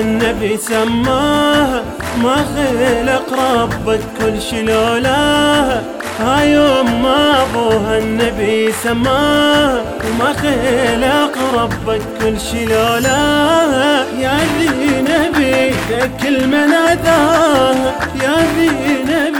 النبي سماها. ما خلق ربك كل شي لولاها هاي ما أبوها النبي سماها. وما خلق ربك كل شي لولاها يا ذي نبي ذاك المناداها يا ذي نبي